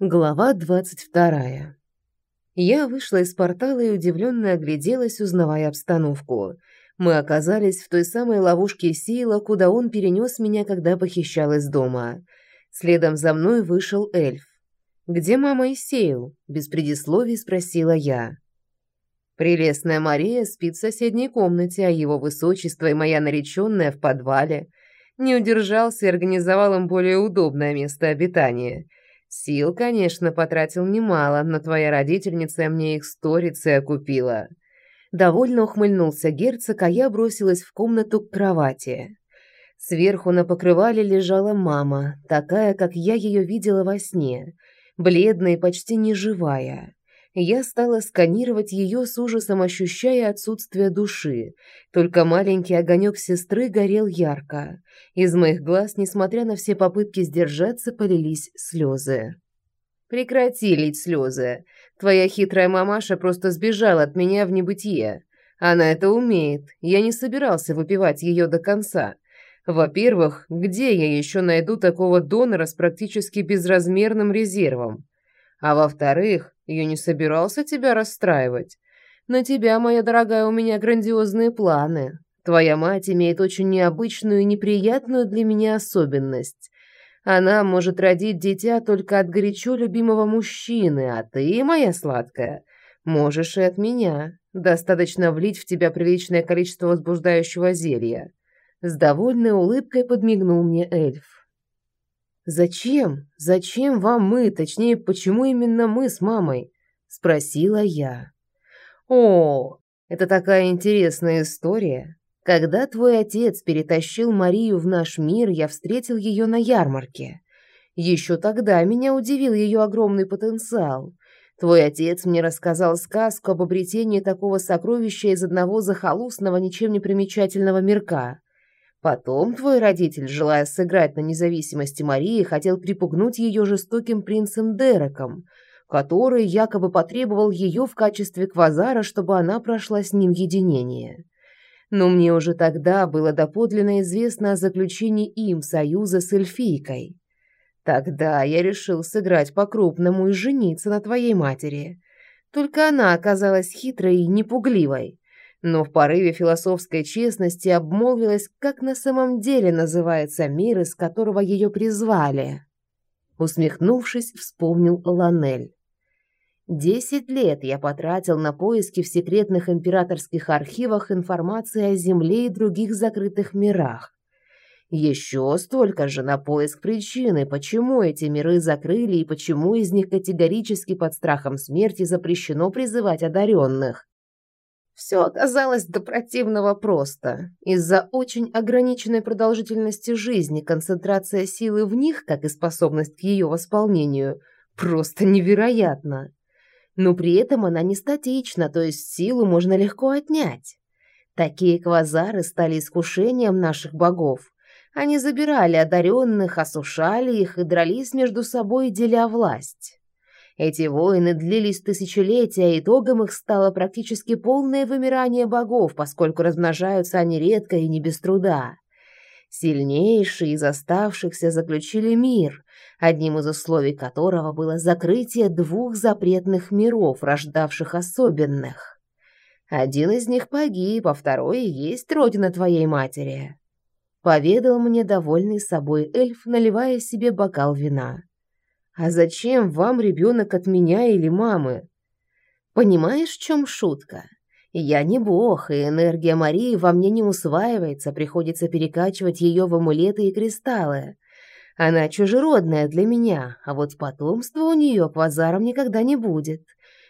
Глава двадцать вторая. Я вышла из портала и удивленно огляделась, узнавая обстановку. Мы оказались в той самой ловушке Сейла, куда он перенес меня, когда похищал из дома. Следом за мной вышел эльф. «Где мама и Сейл?» – без предисловий спросила я. Прелестная Мария спит в соседней комнате, а его высочество и моя нареченная в подвале. Не удержался и организовал им более удобное место обитания – Сил, конечно, потратил немало, но твоя родительница мне их сторицей окупила. Довольно ухмыльнулся герцог, а я бросилась в комнату к кровати. Сверху на покрывале лежала мама, такая, как я ее видела во сне, бледная и почти неживая. Я стала сканировать ее с ужасом, ощущая отсутствие души. Только маленький огонек сестры горел ярко. Из моих глаз, несмотря на все попытки сдержаться, полились слезы. «Прекрати лить слезы. Твоя хитрая мамаша просто сбежала от меня в небытие. Она это умеет. Я не собирался выпивать ее до конца. Во-первых, где я еще найду такого донора с практически безразмерным резервом? А во-вторых, я не собирался тебя расстраивать. На тебя, моя дорогая, у меня грандиозные планы. Твоя мать имеет очень необычную и неприятную для меня особенность. Она может родить дитя только от горячо любимого мужчины, а ты, моя сладкая, можешь и от меня. Достаточно влить в тебя приличное количество возбуждающего зелья. С довольной улыбкой подмигнул мне эльф. «Зачем? Зачем вам мы? Точнее, почему именно мы с мамой?» – спросила я. «О, это такая интересная история. Когда твой отец перетащил Марию в наш мир, я встретил ее на ярмарке. Еще тогда меня удивил ее огромный потенциал. Твой отец мне рассказал сказку об обретении такого сокровища из одного захолустного, ничем не примечательного мирка. Потом твой родитель, желая сыграть на независимости Марии, хотел припугнуть ее жестоким принцем Дереком, который якобы потребовал ее в качестве квазара, чтобы она прошла с ним единение. Но мне уже тогда было доподлинно известно о заключении им союза с эльфийкой. Тогда я решил сыграть по-крупному и жениться на твоей матери. Только она оказалась хитрой и непугливой но в порыве философской честности обмолвилась, как на самом деле называется мир, из которого ее призвали. Усмехнувшись, вспомнил Ланель. Десять лет я потратил на поиски в секретных императорских архивах информации о Земле и других закрытых мирах. Еще столько же на поиск причины, почему эти миры закрыли и почему из них категорически под страхом смерти запрещено призывать одаренных. Все оказалось до противного просто. Из-за очень ограниченной продолжительности жизни концентрация силы в них, как и способность к ее восполнению, просто невероятна. Но при этом она не статична, то есть силу можно легко отнять. Такие квазары стали искушением наших богов. Они забирали одаренных, осушали их и дрались между собой, деля власть. Эти войны длились тысячелетия, и итогом их стало практически полное вымирание богов, поскольку размножаются они редко и не без труда. Сильнейшие из оставшихся заключили мир, одним из условий которого было закрытие двух запретных миров, рождавших особенных. Один из них погиб, а второй и есть родина твоей матери. Поведал мне довольный собой эльф, наливая себе бокал вина. А зачем вам ребенок от меня или мамы? Понимаешь, в чем шутка? Я не бог, и энергия Марии во мне не усваивается, приходится перекачивать ее в амулеты и кристаллы. Она чужеродная для меня, а вот потомства у нее квазаром никогда не будет.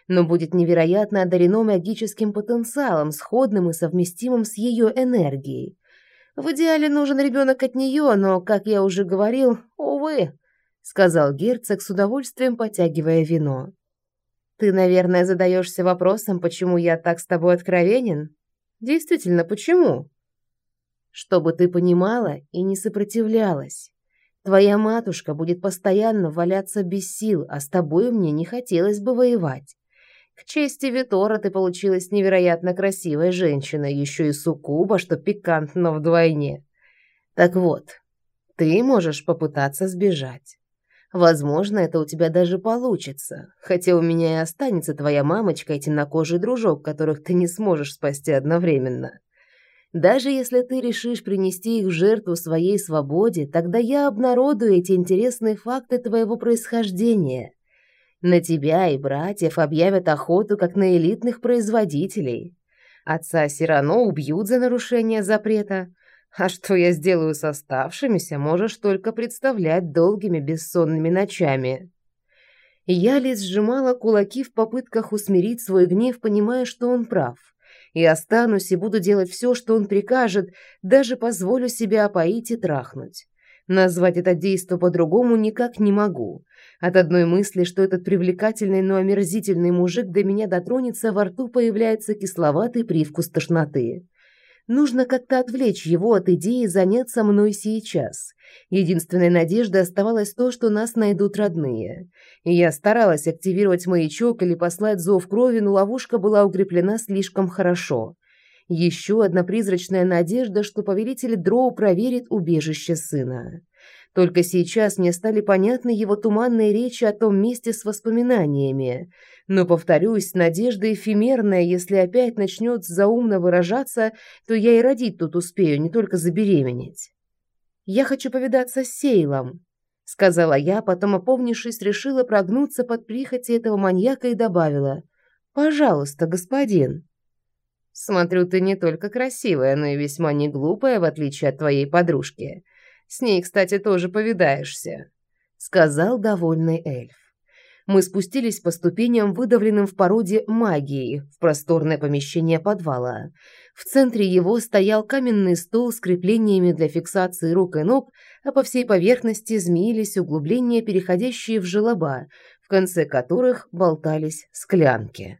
Но будет невероятно одарено магическим потенциалом, сходным и совместимым с ее энергией. В идеале нужен ребенок от нее, но, как я уже говорил, увы, сказал герцог с удовольствием потягивая вино. Ты, наверное, задаешься вопросом, почему я так с тобой откровенен? Действительно, почему? Чтобы ты понимала и не сопротивлялась. Твоя матушка будет постоянно валяться без сил, а с тобой мне не хотелось бы воевать. К чести Витора ты получилась невероятно красивая женщина, еще и суккуба, что пикантно вдвойне. Так вот, ты можешь попытаться сбежать. Возможно, это у тебя даже получится, хотя у меня и останется твоя мамочка и темнокожий дружок, которых ты не сможешь спасти одновременно. Даже если ты решишь принести их в жертву своей свободе, тогда я обнародую эти интересные факты твоего происхождения. На тебя и братьев объявят охоту как на элитных производителей. Отца Сирано убьют за нарушение запрета, а что я сделаю с оставшимися, можешь только представлять долгими бессонными ночами. Я лишь сжимала кулаки в попытках усмирить свой гнев, понимая, что он прав. И останусь и буду делать все, что он прикажет, даже позволю себя опоить и трахнуть. Назвать это действо по-другому никак не могу. От одной мысли, что этот привлекательный, но омерзительный мужик до меня дотронется, во рту появляется кисловатый привкус тошноты. Нужно как-то отвлечь его от идеи заняться мной сейчас. Единственной надеждой оставалось то, что нас найдут родные. Я старалась активировать маячок или послать зов крови, но ловушка была укреплена слишком хорошо. Еще одна призрачная надежда, что повелитель Дроу проверит убежище сына. Только сейчас мне стали понятны его туманные речи о том месте с воспоминаниями. Но, повторюсь, надежда эфемерная, если опять начнет заумно выражаться, то я и родить тут успею, не только забеременеть. «Я хочу повидаться с Сейлом», — сказала я, потом, опомнившись, решила прогнуться под прихоти этого маньяка и добавила. «Пожалуйста, господин». «Смотрю, ты не только красивая, но и весьма не глупая, в отличие от твоей подружки. С ней, кстати, тоже повидаешься», — сказал довольный эльф. Мы спустились по ступеням, выдавленным в породе магии, в просторное помещение подвала. В центре его стоял каменный стол с креплениями для фиксации рук и ног, а по всей поверхности змеились углубления, переходящие в желоба, в конце которых болтались склянки.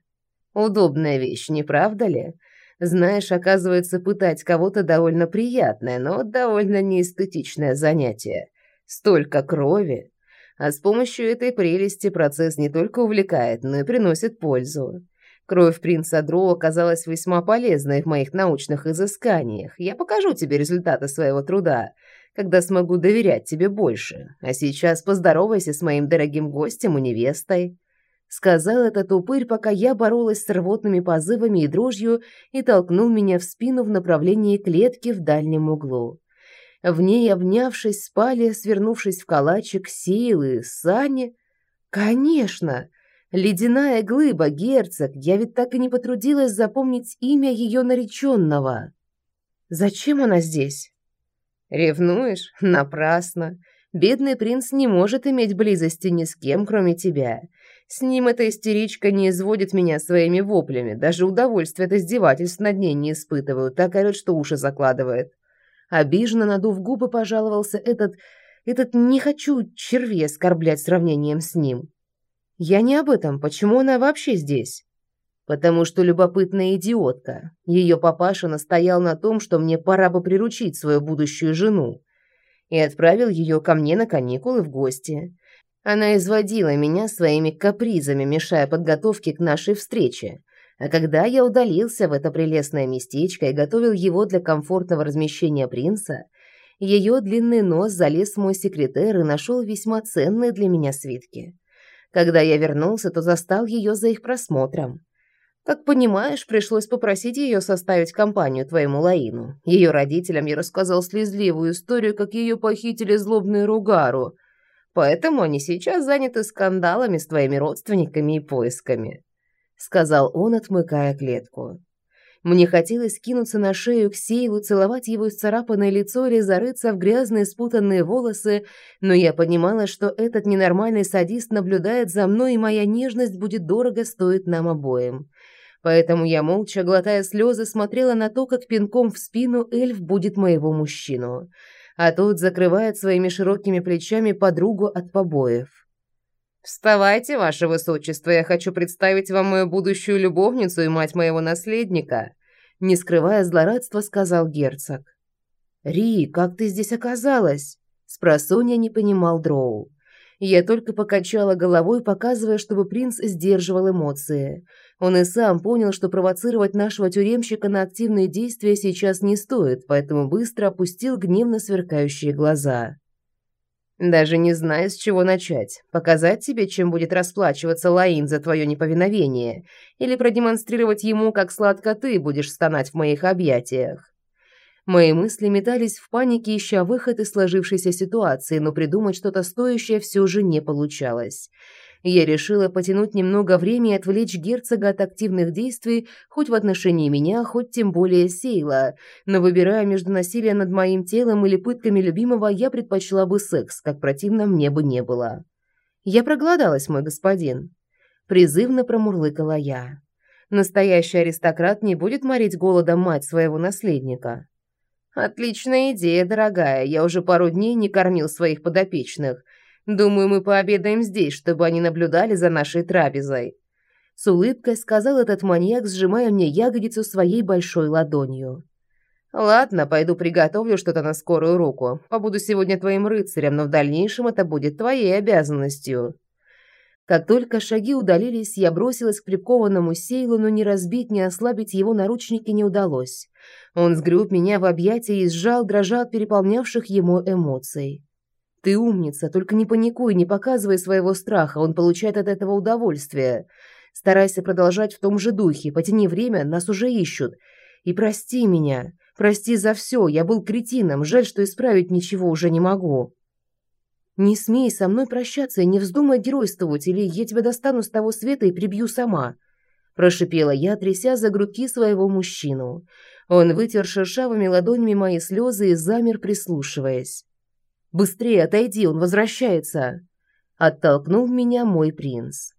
Удобная вещь, не правда ли? Знаешь, оказывается, пытать кого-то довольно приятное, но довольно неэстетичное занятие. Столько крови. А с помощью этой прелести процесс не только увлекает, но и приносит пользу. Кровь принца Дро оказалась весьма полезной в моих научных изысканиях. Я покажу тебе результаты своего труда, когда смогу доверять тебе больше. А сейчас поздоровайся с моим дорогим гостем и невестой. Сказал этот упырь, пока я боролась с рвотными позывами и дрожью, и толкнул меня в спину в направлении клетки в дальнем углу. В ней, обнявшись, спали, свернувшись в калачик, силы, сани. Конечно! Ледяная глыба, герцог, я ведь так и не потрудилась запомнить имя ее нареченного. Зачем она здесь? Ревнуешь? Напрасно. Бедный принц не может иметь близости ни с кем, кроме тебя. С ним эта истеричка не изводит меня своими воплями, даже удовольствие от издевательств над ней не испытываю, так орёт, что уши закладывает. Обиженно надув губы, пожаловался этот... этот «не хочу червей оскорблять сравнением с ним». «Я не об этом. Почему она вообще здесь?» «Потому что любопытная идиотка. Ее папаша настоял на том, что мне пора бы приручить свою будущую жену, и отправил ее ко мне на каникулы в гости. Она изводила меня своими капризами, мешая подготовке к нашей встрече. А когда я удалился в это прелестное местечко и готовил его для комфортного размещения принца, ее длинный нос залез в мой секретер и нашел весьма ценные для меня свитки. Когда я вернулся, то застал ее за их просмотром. Как понимаешь, пришлось попросить ее составить компанию твоему Лаину. Ее родителям я рассказал слезливую историю, как ее похитили злобные Ругару – Поэтому они сейчас заняты скандалами с твоими родственниками и поисками», — сказал он, отмыкая клетку. Мне хотелось кинуться на шею к Сейлу, целовать его исцарапанное лицо или зарыться в грязные спутанные волосы, но я понимала, что этот ненормальный садист наблюдает за мной, и моя нежность будет дорого стоить нам обоим. Поэтому я, молча, глотая слезы, смотрела на то, как пинком в спину эльф будет моего мужчину а тот закрывает своими широкими плечами подругу от побоев. «Вставайте, ваше высочество, я хочу представить вам мою будущую любовницу и мать моего наследника», не скрывая злорадства, сказал герцог. «Ри, как ты здесь оказалась?» Спросонья не понимал Дроу. Я только покачала головой, показывая, чтобы принц сдерживал эмоции. Он и сам понял, что провоцировать нашего тюремщика на активные действия сейчас не стоит, поэтому быстро опустил гневно сверкающие глаза. Даже не знаю, с чего начать. Показать тебе, чем будет расплачиваться Лаин за твое неповиновение, или продемонстрировать ему, как сладко ты будешь стонать в моих объятиях. Мои мысли метались в панике, ища выход из сложившейся ситуации, но придумать что-то стоящее все же не получалось. Я решила потянуть немного времени и отвлечь герцога от активных действий хоть в отношении меня, хоть тем более Сейла. Но выбирая между насилием над моим телом или пытками любимого, я предпочла бы секс, как противно мне бы не было. «Я проголодалась, мой господин», – призывно промурлыкала я. «Настоящий аристократ не будет морить голодом мать своего наследника». «Отличная идея, дорогая. Я уже пару дней не кормил своих подопечных. Думаю, мы пообедаем здесь, чтобы они наблюдали за нашей трапезой». С улыбкой сказал этот маньяк, сжимая мне ягодицу своей большой ладонью. «Ладно, пойду приготовлю что-то на скорую руку. Побуду сегодня твоим рыцарем, но в дальнейшем это будет твоей обязанностью». Как только шаги удалились, я бросилась к прикованному Сейлу, но ни разбить, ни ослабить его наручники не удалось. Он сгреб меня в объятия и сжал, дрожа от переполнявших ему эмоций. «Ты умница, только не паникуй, не показывай своего страха, он получает от этого удовольствие. Старайся продолжать в том же духе, потяни время, нас уже ищут. И прости меня, прости за все, я был кретином, жаль, что исправить ничего уже не могу». «Не смей со мной прощаться и не вздумай геройствовать, или я тебя достану с того света и прибью сама», – прошипела я, тряся за грудки своего мужчину. Он вытер шершавыми ладонями мои слезы и замер, прислушиваясь. «Быстрее отойди, он возвращается!» Оттолкнул меня мой принц.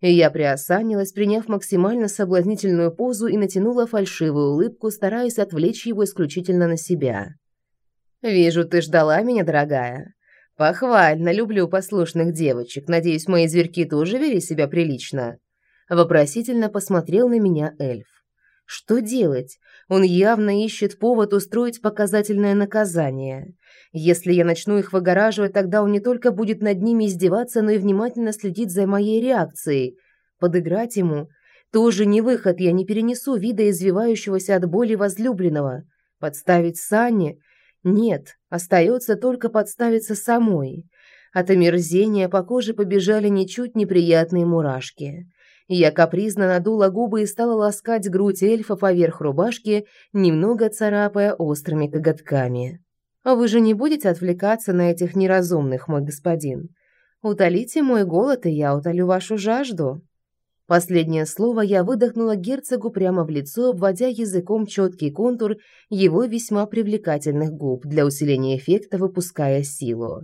И я приосанилась, приняв максимально соблазнительную позу и натянула фальшивую улыбку, стараясь отвлечь его исключительно на себя. «Вижу, ты ждала меня, дорогая. «Похвально, люблю послушных девочек. Надеюсь, мои зверьки тоже вели себя прилично?» Вопросительно посмотрел на меня эльф. «Что делать? Он явно ищет повод устроить показательное наказание. Если я начну их выгораживать, тогда он не только будет над ними издеваться, но и внимательно следить за моей реакцией. Подыграть ему тоже не выход, я не перенесу вида извивающегося от боли возлюбленного. Подставить Санни – нет, остается только подставиться самой. От омерзения по коже побежали ничуть неприятные мурашки. Я капризно надула губы и стала ласкать грудь эльфа поверх рубашки, немного царапая острыми коготками. «А «Вы же не будете отвлекаться на этих неразумных, мой господин? Утолите мой голод, и я утолю вашу жажду». Последнее слово я выдохнула герцогу прямо в лицо, обводя языком четкий контур его весьма привлекательных губ для усиления эффекта, выпуская силу.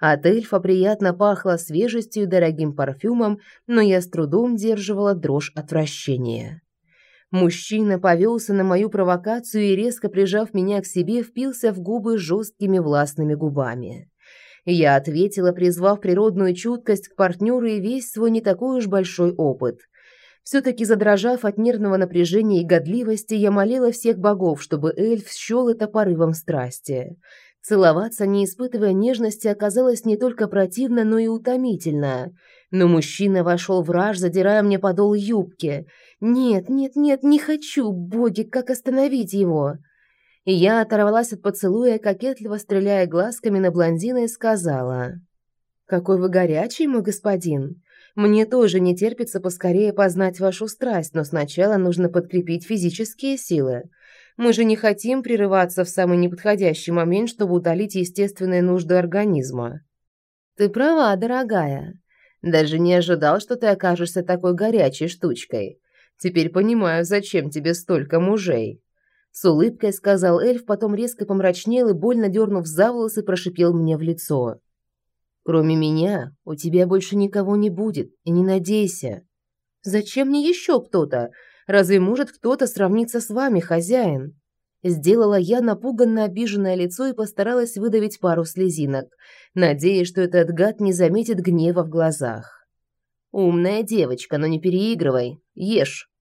От эльфа приятно пахло свежестью и дорогим парфюмом, но я с трудом держивала дрожь отвращения. Мужчина повелся на мою провокацию и, резко прижав меня к себе, впился в губы жесткими властными губами. Я ответила, призвав природную чуткость к партнеру и весь свой не такой уж большой опыт. Все-таки задрожав от нервного напряжения и годливости, я молила всех богов, чтобы эльф счел это порывом страсти. Целоваться, не испытывая нежности, оказалось не только противно, но и утомительно. Но мужчина вошел в раж, задирая мне подол юбки. «Нет, нет, нет, не хочу, боги, как остановить его?» И я оторвалась от поцелуя, кокетливо стреляя глазками на блондина и сказала: "Какой вы горячий, мой господин. Мне тоже не терпится поскорее познать вашу страсть, но сначала нужно подкрепить физические силы. Мы же не хотим прерываться в самый неподходящий момент, чтобы утолить естественные нужды организма". Ты права, дорогая. Даже не ожидал, что ты окажешься такой горячей штучкой. Теперь понимаю, зачем тебе столько мужей. С улыбкой сказал эльф, потом резко помрачнел и, больно дернув за волосы, прошипел мне в лицо. «Кроме меня, у тебя больше никого не будет, и не надейся. Зачем мне еще кто-то? Разве может кто-то сравниться с вами, хозяин?» Сделала я напуганно обиженное лицо и постаралась выдавить пару слезинок, надеясь, что этот гад не заметит гнева в глазах. «Умная девочка, но не переигрывай. Ешь».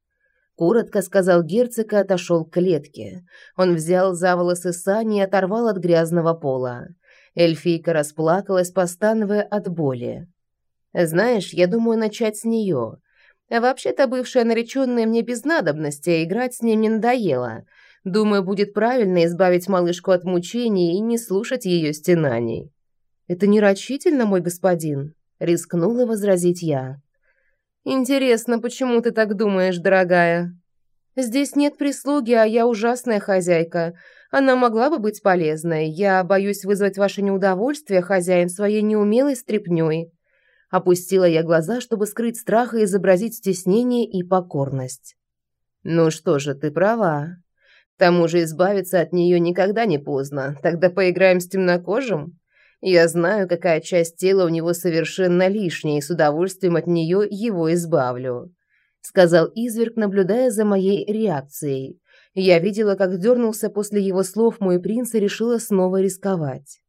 Коротко сказал герцог и отошел к клетке. Он взял за волосы Сани и оторвал от грязного пола. Эльфийка расплакалась, постановая от боли. «Знаешь, я думаю начать с нее. Вообще-то бывшая нареченная мне без надобности, а играть с ней не надоело. Думаю, будет правильно избавить малышку от мучений и не слушать ее стенаний». «Это не рачительно, мой господин», — рискнула возразить я. «Интересно, почему ты так думаешь, дорогая?» «Здесь нет прислуги, а я ужасная хозяйка. Она могла бы быть полезной. Я боюсь вызвать ваше неудовольствие, хозяин, своей неумелой стряпнёй». Опустила я глаза, чтобы скрыть страх и изобразить стеснение и покорность. «Ну что же, ты права. К тому же избавиться от нее никогда не поздно. Тогда поиграем с темнокожим? Я знаю, какая часть тела у него совершенно лишняя, и с удовольствием от нее его избавлю», — сказал изверг, наблюдая за моей реакцией. Я видела, как дернулся после его слов мой принц и решила снова рисковать.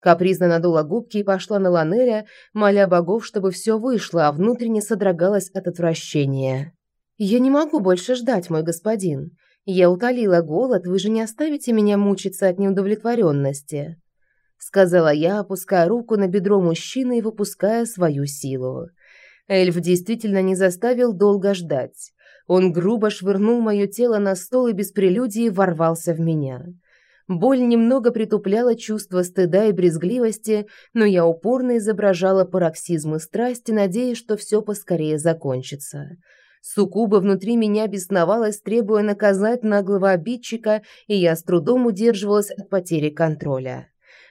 Капризно надула губки и пошла на Ланеля, моля богов, чтобы все вышло, а внутренне содрогалась от отвращения. «Я не могу больше ждать, мой господин. Я утолила голод, вы же не оставите меня мучиться от неудовлетворенности», сказала я, опуская руку на бедро мужчины и выпуская свою силу. Эльф действительно не заставил долго ждать. Он грубо швырнул мое тело на стол и без прелюдии ворвался в меня. Боль немного притупляла чувство стыда и брезгливости, но я упорно изображала пароксизм и страсти, надеясь, что все поскорее закончится. Суккуба внутри меня бесновалась, требуя наказать наглого обидчика, и я с трудом удерживалась от потери контроля.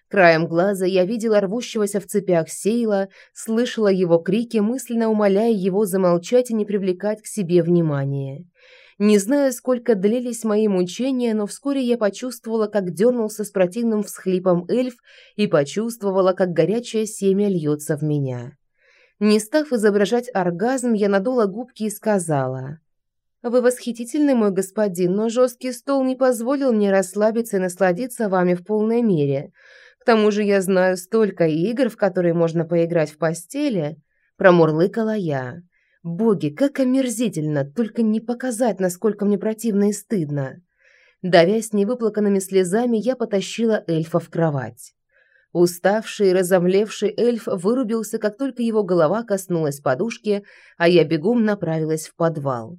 Краем глаза я видела рвущегося в цепях Сейла, слышала его крики, мысленно умоляя его замолчать и не привлекать к себе внимания. Не знаю, сколько длились мои мучения, но вскоре я почувствовала, как дернулся с противным всхлипом эльф и почувствовала, как горячее семя льется в меня. Не став изображать оргазм, я надула губки и сказала... «Вы восхитительный мой господин, но жесткий стол не позволил мне расслабиться и насладиться вами в полной мере. К тому же я знаю столько игр, в которые можно поиграть в постели», – промурлыкала я. Боги, как омерзительно, только не показать, насколько мне противно и стыдно. Давясь невыплаканными слезами, я потащила эльфа в кровать. Уставший и разомлевший эльф вырубился, как только его голова коснулась подушки, а я бегом направилась в подвал.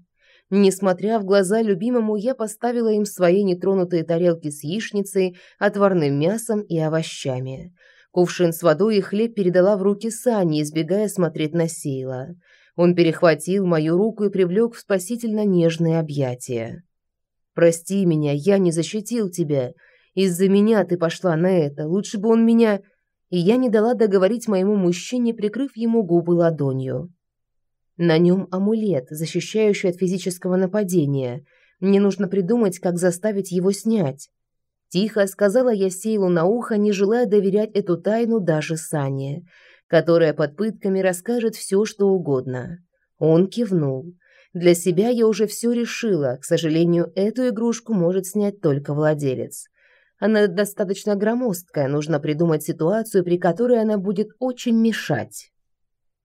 Несмотря в глаза любимому, я поставила им свои нетронутые тарелки с яичницей, отварным мясом и овощами. Кувшин с водой и хлеб передала в руки Сани, избегая смотреть на Сейла. Он перехватил мою руку и привлек в спасительно нежные объятия. «Прости меня, я не защитил тебя. Из-за меня ты пошла на это. Лучше бы он меня...» И я не дала договорить моему мужчине, прикрыв ему губы ладонью. На нем амулет, защищающий от физического нападения. Мне нужно придумать, как заставить его снять. Тихо сказала я Сейлу на ухо, не желая доверять эту тайну даже Сане которая под пытками расскажет все, что угодно. Он кивнул. Для себя я уже все решила. К сожалению, эту игрушку может снять только владелец. Она достаточно громоздкая, нужно придумать ситуацию, при которой она будет очень мешать.